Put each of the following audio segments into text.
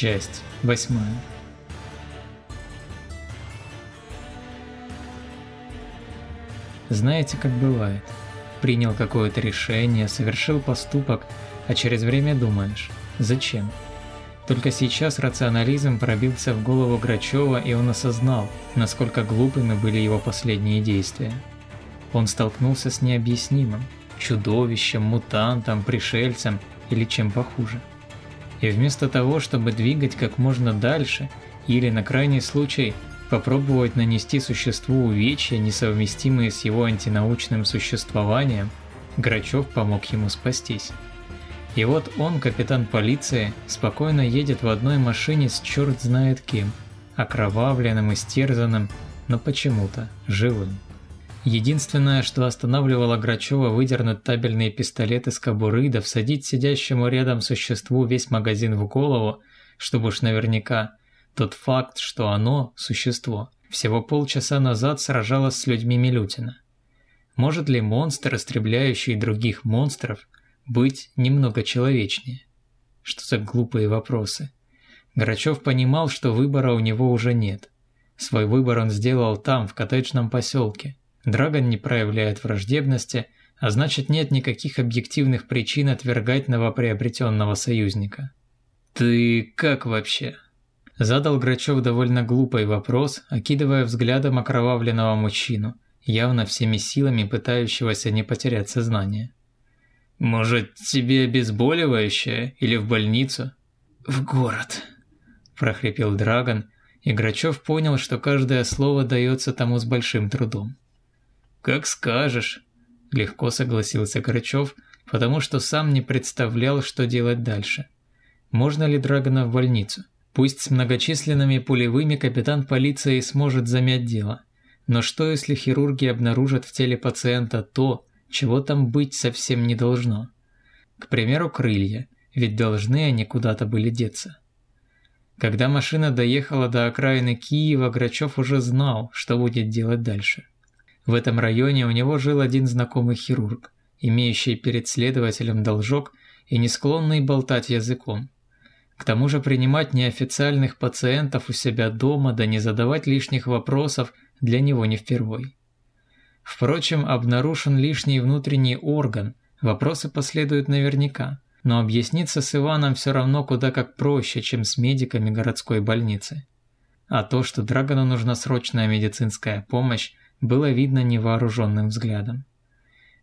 Часть восьмая. Знаете, как бывает. Принял какое-то решение, совершил поступок, а через время думаешь, зачем? Только сейчас рационализм пробился в голову Грачева, и он осознал, насколько глупыми были его последние действия. Он столкнулся с необъяснимым, чудовищем, мутантом, пришельцем или чем похуже. И вместо того, чтобы двигать как можно дальше, или на крайний случай попробовать нанести существу увечья, несовместимые с его антинаучным существованием, Грачев помог ему спастись. И вот он, капитан полиции, спокойно едет в одной машине с черт знает кем, окровавленным, истерзанным, но почему-то живым. Единственное, что останавливало Грачева выдернуть табельный пистолет из кобуры да всадить сидящему рядом существу весь магазин в голову, чтобы уж наверняка, тот факт, что оно, существо, всего полчаса назад сражалось с людьми Милютина. Может ли монстр, истребляющий других монстров, быть немного человечнее? Что за глупые вопросы? Грачев понимал, что выбора у него уже нет. Свой выбор он сделал там, в коттеджном поселке. Драгон не проявляет враждебности, а значит нет никаких объективных причин отвергать новоприобретенного союзника. «Ты как вообще?» Задал Грачев довольно глупый вопрос, окидывая взглядом окровавленного мужчину, явно всеми силами пытающегося не потерять сознание. «Может, тебе обезболивающее или в больницу?» «В город», – прохрипел Драгон, и Грачев понял, что каждое слово дается тому с большим трудом. «Как скажешь», – легко согласился Грачев, потому что сам не представлял, что делать дальше. Можно ли Драгона в больницу? Пусть с многочисленными пулевыми капитан полиции сможет замять дело. Но что если хирурги обнаружат в теле пациента то, чего там быть совсем не должно? К примеру, крылья, ведь должны они куда-то были деться. Когда машина доехала до окраины Киева, Грачев уже знал, что будет делать дальше. В этом районе у него жил один знакомый хирург, имеющий перед следователем должок и не склонный болтать языком. К тому же принимать неофициальных пациентов у себя дома да не задавать лишних вопросов для него не впервой. Впрочем, обнаружен лишний внутренний орган, вопросы последуют наверняка, но объясниться с Иваном все равно куда как проще, чем с медиками городской больницы. А то, что Драгону нужна срочная медицинская помощь, было видно невооруженным взглядом.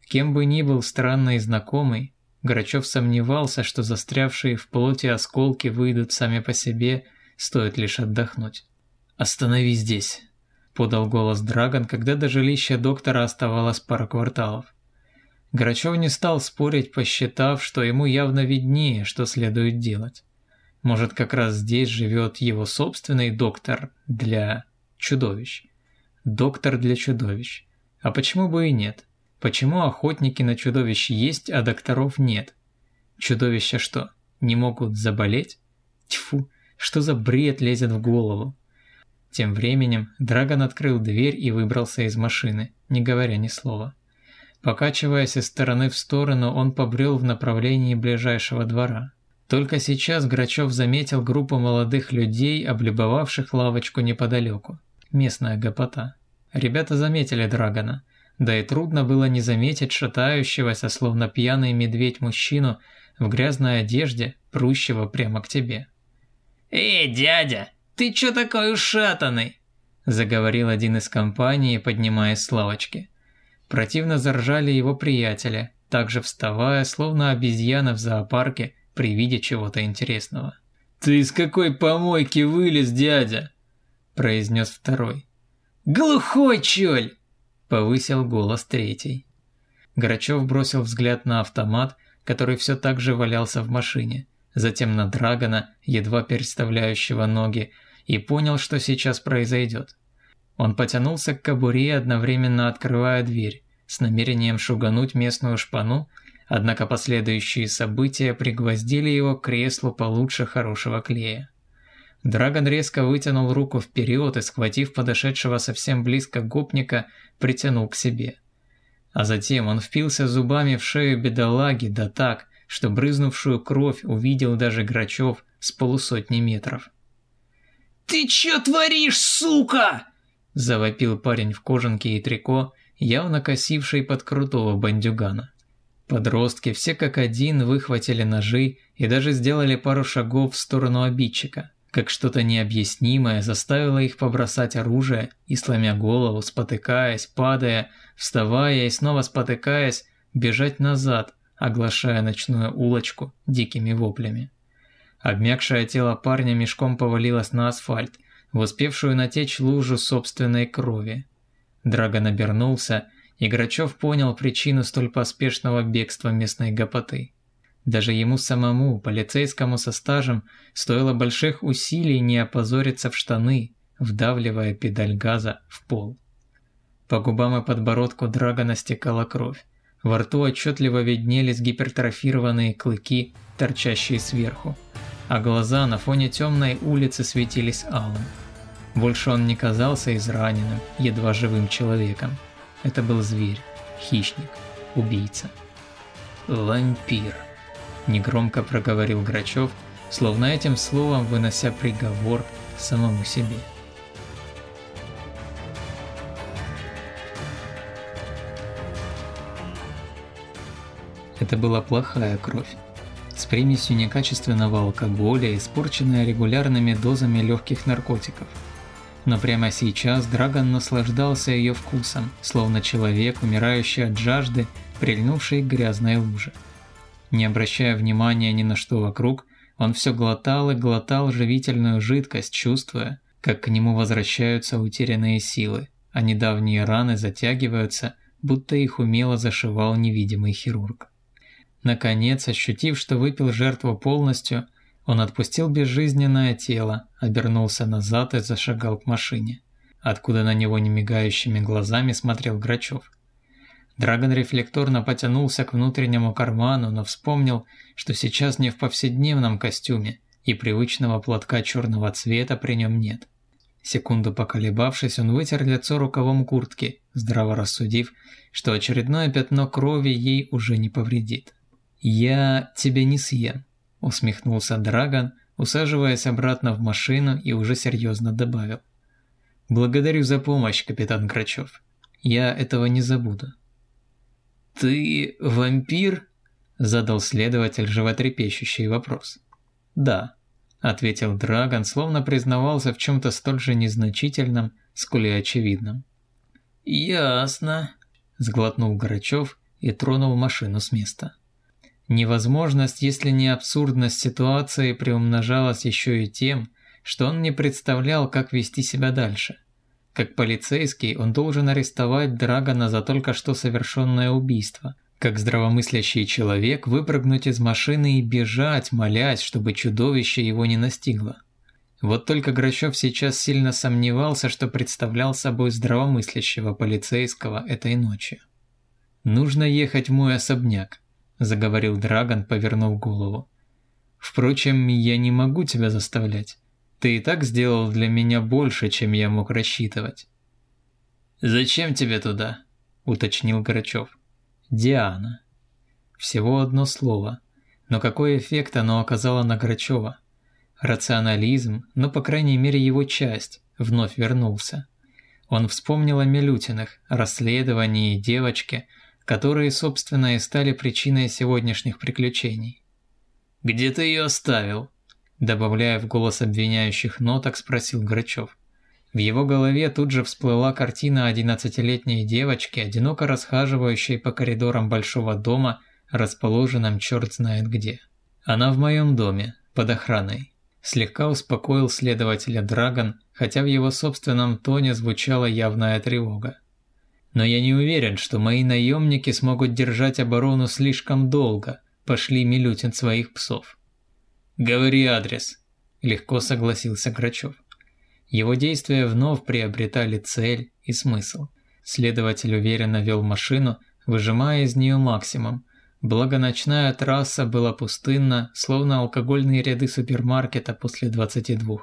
Кем бы ни был странный знакомый, Грачев сомневался, что застрявшие в плоти осколки выйдут сами по себе, стоит лишь отдохнуть. «Останови здесь», – подал голос Драгон, когда до жилища доктора оставалось пара кварталов. Грачев не стал спорить, посчитав, что ему явно виднее, что следует делать. Может, как раз здесь живет его собственный доктор для чудовищ. Доктор для чудовищ. А почему бы и нет? Почему охотники на чудовищ есть, а докторов нет? Чудовища что, не могут заболеть? Тьфу, что за бред лезет в голову? Тем временем Драгон открыл дверь и выбрался из машины, не говоря ни слова. Покачиваясь из стороны в сторону, он побрел в направлении ближайшего двора. Только сейчас Грачев заметил группу молодых людей, облюбовавших лавочку неподалеку местная гопота. Ребята заметили Драгона, да и трудно было не заметить шатающегося, словно пьяный медведь мужчину в грязной одежде, прущего прямо к тебе. «Эй, дядя, ты чё такой ушатанный?» заговорил один из компании, поднимаясь с лавочки. Противно заржали его приятели, также вставая, словно обезьяна в зоопарке при виде чего-то интересного. «Ты из какой помойки вылез, дядя?» Произнес второй. «Глухой чёль!» – повысил голос третий. Грачев бросил взгляд на автомат, который все так же валялся в машине, затем на Драгона, едва переставляющего ноги, и понял, что сейчас произойдет. Он потянулся к кобуре, одновременно открывая дверь, с намерением шугануть местную шпану, однако последующие события пригвоздили его к креслу получше хорошего клея. Драгон резко вытянул руку вперед и, схватив подошедшего совсем близко гопника, притянул к себе. А затем он впился зубами в шею бедолаги, да так, что брызнувшую кровь увидел даже Грачев, с полусотни метров. «Ты чё творишь, сука?» – завопил парень в кожанке и трико, явно косивший под крутого бандюгана. Подростки все как один выхватили ножи и даже сделали пару шагов в сторону обидчика, как что-то необъяснимое заставило их побросать оружие и, сломя голову, спотыкаясь, падая, вставая и снова спотыкаясь, бежать назад, оглашая ночную улочку дикими воплями. Обмякшее тело парня мешком повалилось на асфальт, в успевшую натечь лужу собственной крови. Драгон обернулся и Грачев понял причину столь поспешного бегства местной гопоты. Даже ему самому, полицейскому со стажем, стоило больших усилий не опозориться в штаны, вдавливая педаль газа в пол. По губам и подбородку Драгона стекала кровь. Во рту отчетливо виднелись гипертрофированные клыки, торчащие сверху, а глаза на фоне темной улицы светились алым. Больше он не казался израненным, едва живым человеком. Это был зверь, хищник, убийца. «Вампир», – негромко проговорил Грачев, словно этим словом вынося приговор самому себе. Это была плохая кровь, с примесью некачественного алкоголя, испорченная регулярными дозами легких наркотиков – но прямо сейчас Драгон наслаждался ее вкусом, словно человек, умирающий от жажды, прильнувший к грязной луже. Не обращая внимания ни на что вокруг, он все глотал и глотал живительную жидкость, чувствуя, как к нему возвращаются утерянные силы, а недавние раны затягиваются, будто их умело зашивал невидимый хирург. Наконец, ощутив, что выпил жертву полностью, он отпустил безжизненное тело, обернулся назад и зашагал к машине, откуда на него немигающими глазами смотрел Грачев. Драгон рефлекторно потянулся к внутреннему карману, но вспомнил, что сейчас не в повседневном костюме, и привычного платка черного цвета при нем нет. Секунду поколебавшись, он вытер лицо рукавом куртки, здраво рассудив, что очередное пятно крови ей уже не повредит. «Я тебя не съем», усмехнулся Драгон, усаживаясь обратно в машину и уже серьезно добавил. «Благодарю за помощь, капитан Грачев. Я этого не забуду». «Ты вампир?» – задал следователь животрепещущий вопрос. «Да», – ответил Драгон, словно признавался в чем-то столь же незначительном, сколь и очевидном. «Ясно», – сглотнул Грачев и тронул машину с места. Невозможность, если не абсурдность ситуации приумножалась еще и тем, что он не представлял, как вести себя дальше. Как полицейский, он должен арестовать Драгона за только что совершенное убийство. Как здравомыслящий человек, выпрыгнуть из машины и бежать, молясь, чтобы чудовище его не настигло. Вот только Грачев сейчас сильно сомневался, что представлял собой здравомыслящего полицейского этой ночью. Нужно ехать в мой особняк заговорил Драгон, повернув голову. Впрочем, я не могу тебя заставлять. Ты и так сделал для меня больше, чем я мог рассчитывать. Зачем тебе туда? уточнил Грачев. Диана. Всего одно слово, но какой эффект оно оказало на Грачева? Рационализм, ну по крайней мере его часть, вновь вернулся. Он вспомнил о Милютиных, расследовании девочки, которые, собственно, и стали причиной сегодняшних приключений. «Где ты ее оставил?» Добавляя в голос обвиняющих ноток, спросил Грачев. В его голове тут же всплыла картина одиннадцатилетней девочки, одиноко расхаживающей по коридорам большого дома, расположенном черт знает где. «Она в моем доме, под охраной», – слегка успокоил следователя Драгон, хотя в его собственном тоне звучала явная тревога но я не уверен, что мои наемники смогут держать оборону слишком долго, пошли Милютин своих псов. «Говори адрес», – легко согласился Грачев. Его действия вновь приобретали цель и смысл. Следователь уверенно вел машину, выжимая из нее максимум, благо ночная трасса была пустынна, словно алкогольные ряды супермаркета после 22.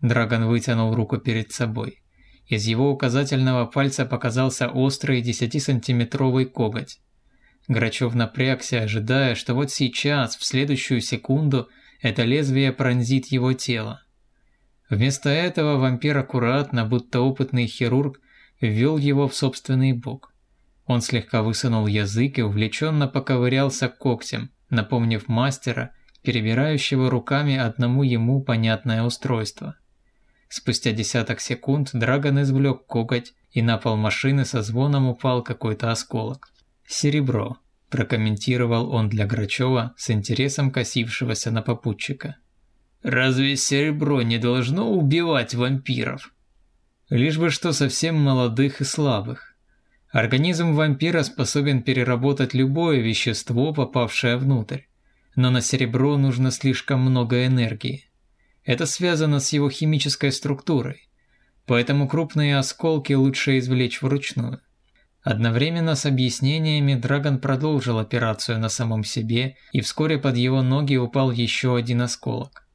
Драгон вытянул руку перед собой. Из его указательного пальца показался острый 10-сантиметровый коготь. Грачев напрягся, ожидая, что вот сейчас, в следующую секунду, это лезвие пронзит его тело. Вместо этого вампир аккуратно, будто опытный хирург, ввел его в собственный бок. Он слегка высунул язык и увлеченно поковырялся когтем, напомнив мастера, перебирающего руками одному ему понятное устройство. Спустя десяток секунд Драгон извлек коготь, и на пол машины со звоном упал какой-то осколок. «Серебро», – прокомментировал он для Грачева с интересом косившегося на попутчика. «Разве серебро не должно убивать вампиров?» «Лишь бы что совсем молодых и слабых. Организм вампира способен переработать любое вещество, попавшее внутрь, но на серебро нужно слишком много энергии. Это связано с его химической структурой, поэтому крупные осколки лучше извлечь вручную. Одновременно с объяснениями Драгон продолжил операцию на самом себе, и вскоре под его ноги упал еще один осколок.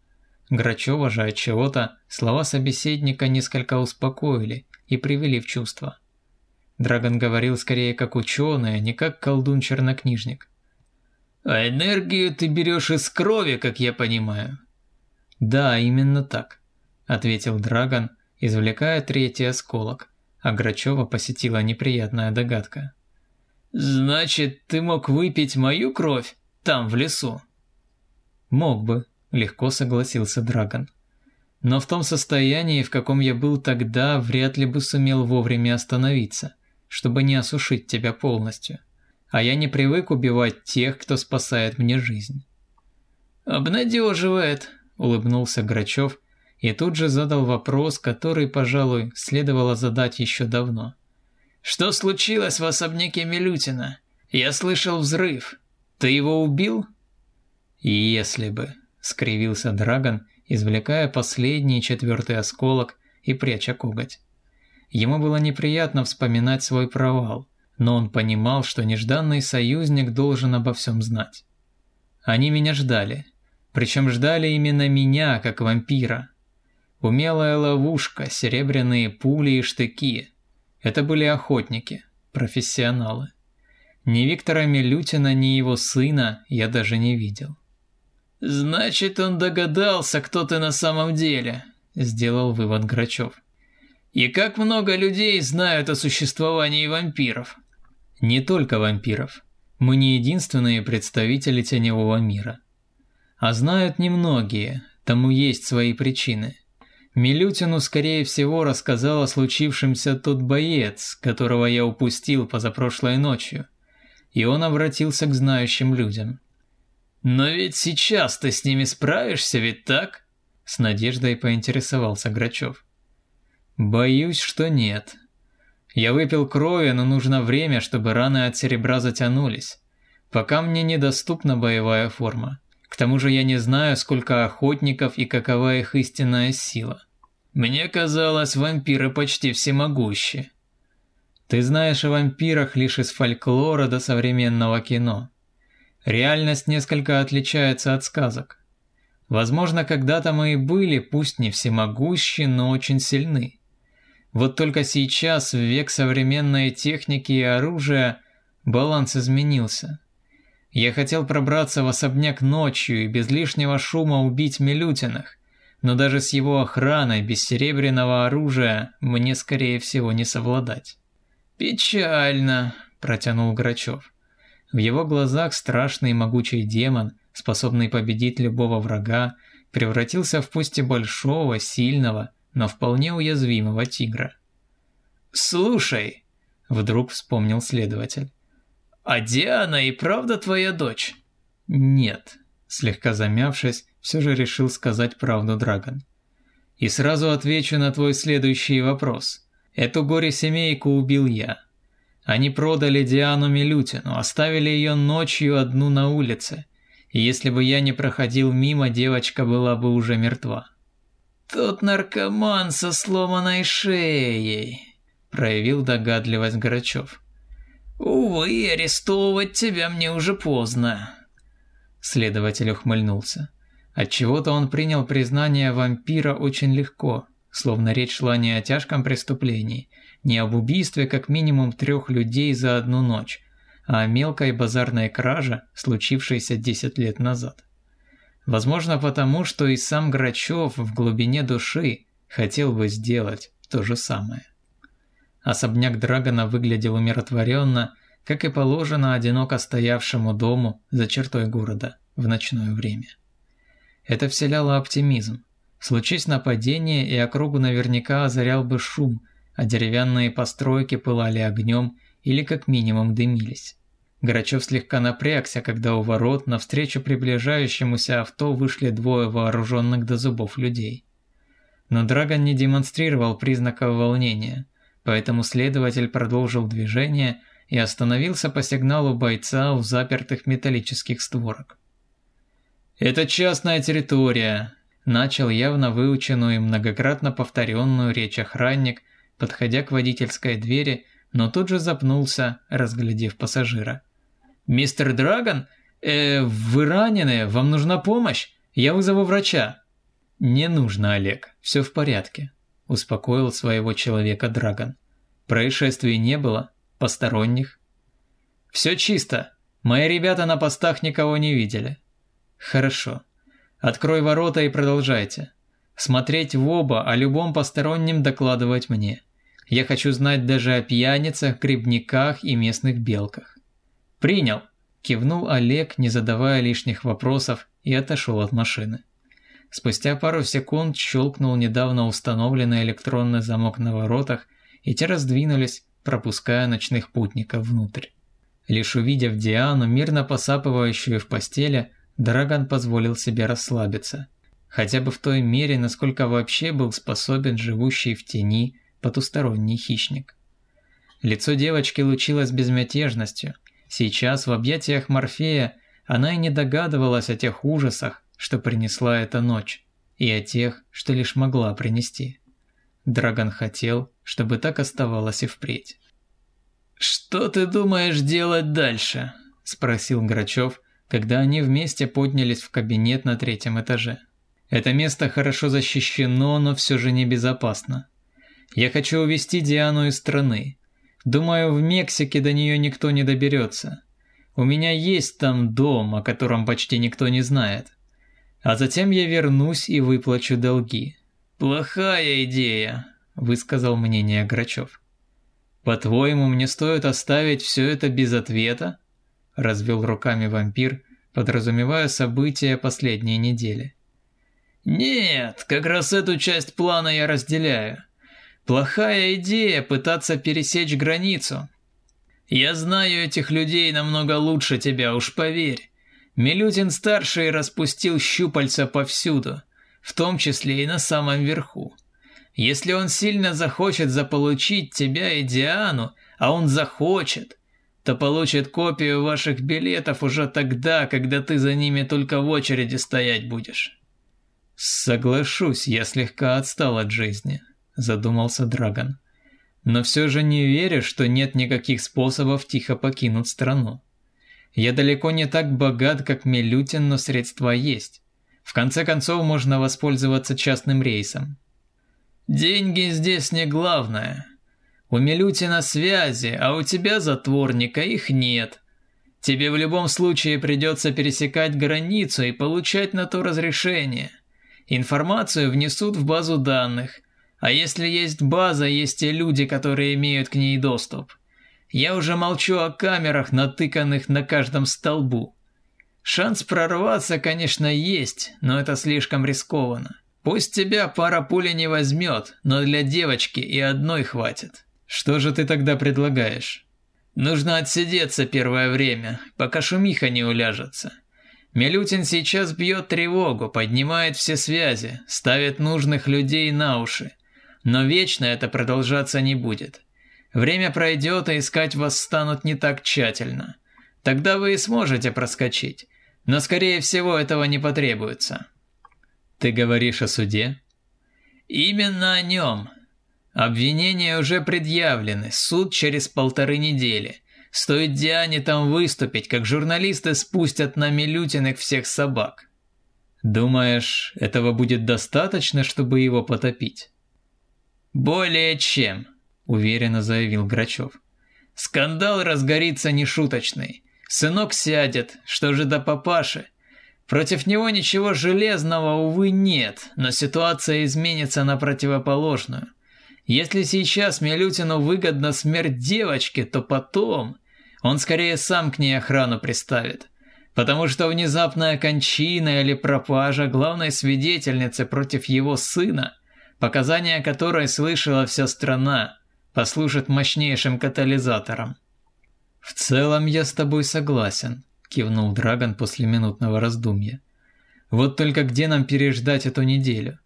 Грачева же от чего-то слова собеседника несколько успокоили и привели в чувство. Драгон говорил скорее как ученый, а не как колдун-чернокнижник. «А энергию ты берешь из крови, как я понимаю?» «Да, именно так», – ответил Драгон, извлекая третий осколок, а Грачева посетила неприятная догадка. «Значит, ты мог выпить мою кровь там, в лесу?» «Мог бы», – легко согласился Драгон. «Но в том состоянии, в каком я был тогда, вряд ли бы сумел вовремя остановиться, чтобы не осушить тебя полностью. А я не привык убивать тех, кто спасает мне жизнь». «Обнадеживает», улыбнулся Грачев и тут же задал вопрос, который, пожалуй, следовало задать еще давно. Что случилось в особняке Милютина? Я слышал взрыв. Ты его убил? Если бы, скривился Драгон, извлекая последний четвертый осколок и пряча коготь. Ему было неприятно вспоминать свой провал, но он понимал, что нежданный союзник должен обо всем знать. Они меня ждали, причем ждали именно меня, как вампира. Умелая ловушка, серебряные пули и штыки. Это были охотники, профессионалы. Ни Виктора Милютина, ни его сына я даже не видел. «Значит, он догадался, кто ты на самом деле», – сделал вывод Грачев. «И как много людей знают о существовании вампиров?» «Не только вампиров. Мы не единственные представители теневого мира. А знают немногие, тому есть свои причины. Милютину, скорее всего, рассказал о случившемся тот боец, которого я упустил позапрошлой ночью, и он обратился к знающим людям. «Но ведь сейчас ты с ними справишься, ведь так?» С надеждой поинтересовался Грачев. «Боюсь, что нет. Я выпил крови, но нужно время, чтобы раны от серебра затянулись. Пока мне недоступна боевая форма. К тому же я не знаю, сколько охотников и какова их истинная сила. Мне казалось, вампиры почти всемогущи. Ты знаешь о вампирах лишь из фольклора до современного кино. Реальность несколько отличается от сказок. Возможно, когда-то мы и были, пусть не всемогущи, но очень сильны. Вот только сейчас, в век современной техники и оружия, баланс изменился. Я хотел пробраться в особняк ночью и без лишнего шума убить Милютиных, но даже с его охраной без серебряного оружия мне, скорее всего, не совладать. «Печально», – протянул Грачев. В его глазах страшный и могучий демон, способный победить любого врага, превратился в пусть и большого, сильного, но вполне уязвимого тигра. «Слушай», – вдруг вспомнил следователь, «А Диана и правда твоя дочь?» «Нет», – слегка замявшись, все же решил сказать правду Драгон. «И сразу отвечу на твой следующий вопрос. Эту горе-семейку убил я. Они продали Диану Милютину, оставили ее ночью одну на улице. И если бы я не проходил мимо, девочка была бы уже мертва». «Тот наркоман со сломанной шеей», – проявил догадливость Грачев. «Увы, арестовывать тебя мне уже поздно». Следователь ухмыльнулся. Отчего-то он принял признание вампира очень легко, словно речь шла не о тяжком преступлении, не об убийстве как минимум трех людей за одну ночь, а о мелкой базарной краже, случившейся 10 лет назад. Возможно, потому что и сам Грачев в глубине души хотел бы сделать то же самое. Особняк Драгона выглядел умиротворенно, как и положено одиноко стоявшему дому за чертой города в ночное время. Это вселяло оптимизм. Случись нападение, и округу наверняка озарял бы шум, а деревянные постройки пылали огнем или как минимум дымились. Грачев слегка напрягся, когда у ворот навстречу приближающемуся авто вышли двое вооруженных до зубов людей. Но Драгон не демонстрировал признаков волнения, поэтому следователь продолжил движение и остановился по сигналу бойца у запертых металлических створок. «Это частная территория», – начал явно выученную и многократно повторенную речь охранник, подходя к водительской двери, но тут же запнулся, разглядев пассажира. «Мистер Драгон? Э, вы ранены? Вам нужна помощь? Я вызову врача». «Не нужно, Олег, все в порядке», – успокоил своего человека Драгон. «Происшествий не было? Посторонних?» «Все чисто. Мои ребята на постах никого не видели». «Хорошо. Открой ворота и продолжайте. Смотреть в оба, о любом постороннем докладывать мне. Я хочу знать даже о пьяницах, грибниках и местных белках». «Принял!» – кивнул Олег, не задавая лишних вопросов, и отошел от машины. Спустя пару секунд щелкнул недавно установленный электронный замок на воротах, и те раздвинулись, пропуская ночных путников внутрь. Лишь увидев Диану, мирно посапывающую в постели, Драгон позволил себе расслабиться. Хотя бы в той мере, насколько вообще был способен живущий в тени потусторонний хищник. Лицо девочки лучилось безмятежностью – Сейчас в объятиях Морфея она и не догадывалась о тех ужасах, что принесла эта ночь, и о тех, что лишь могла принести. Драгон хотел, чтобы так оставалось и впредь. «Что ты думаешь делать дальше?» – спросил Грачев, когда они вместе поднялись в кабинет на третьем этаже. «Это место хорошо защищено, но все же небезопасно. Я хочу увести Диану из страны, Думаю, в Мексике до нее никто не доберется. У меня есть там дом, о котором почти никто не знает. А затем я вернусь и выплачу долги. Плохая идея, высказал мнение Грачев. По-твоему, мне стоит оставить все это без ответа? Развел руками вампир, подразумевая события последней недели. Нет, как раз эту часть плана я разделяю. Плохая идея пытаться пересечь границу. Я знаю этих людей намного лучше тебя, уж поверь. Милютин-старший распустил щупальца повсюду, в том числе и на самом верху. Если он сильно захочет заполучить тебя и Диану, а он захочет, то получит копию ваших билетов уже тогда, когда ты за ними только в очереди стоять будешь. Соглашусь, я слегка отстал от жизни задумался Драгон. Но все же не верю, что нет никаких способов тихо покинуть страну. Я далеко не так богат, как Милютин, но средства есть. В конце концов, можно воспользоваться частным рейсом. Деньги здесь не главное. У Милютина связи, а у тебя, затворника, их нет. Тебе в любом случае придется пересекать границу и получать на то разрешение. Информацию внесут в базу данных – а если есть база, есть и люди, которые имеют к ней доступ. Я уже молчу о камерах, натыканных на каждом столбу. Шанс прорваться, конечно, есть, но это слишком рискованно. Пусть тебя пара пули не возьмет, но для девочки и одной хватит. Что же ты тогда предлагаешь? Нужно отсидеться первое время, пока шумиха не уляжется. Милютин сейчас бьет тревогу, поднимает все связи, ставит нужных людей на уши. Но вечно это продолжаться не будет. Время пройдет, и искать вас станут не так тщательно. Тогда вы и сможете проскочить. Но скорее всего этого не потребуется. Ты говоришь о суде? Именно о нем. Обвинения уже предъявлены, суд через полторы недели. Стоит Диане там выступить, как журналисты спустят на Милютиных всех собак. Думаешь, этого будет достаточно, чтобы его потопить? «Более чем», – уверенно заявил Грачев. «Скандал разгорится нешуточный. Сынок сядет, что же до папаши? Против него ничего железного, увы, нет, но ситуация изменится на противоположную. Если сейчас Милютину выгодна смерть девочки, то потом он скорее сам к ней охрану приставит. Потому что внезапная кончина или пропажа главной свидетельницы против его сына, показания которой слышала вся страна, послужит мощнейшим катализатором. «В целом я с тобой согласен», – кивнул Драгон после минутного раздумья. «Вот только где нам переждать эту неделю?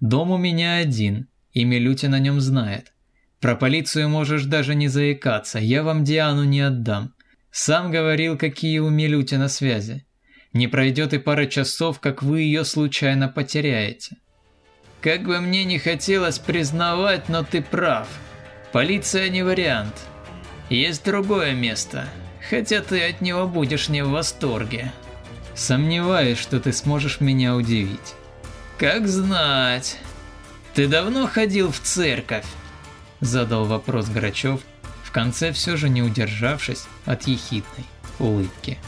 Дом у меня один, и Милютин о нем знает. Про полицию можешь даже не заикаться, я вам Диану не отдам. Сам говорил, какие у Милютина связи. Не пройдет и пара часов, как вы ее случайно потеряете. Как бы мне не хотелось признавать, но ты прав. Полиция не вариант. Есть другое место, хотя ты от него будешь не в восторге. Сомневаюсь, что ты сможешь меня удивить. Как знать. Ты давно ходил в церковь? Задал вопрос Грачев, в конце все же не удержавшись от ехидной улыбки.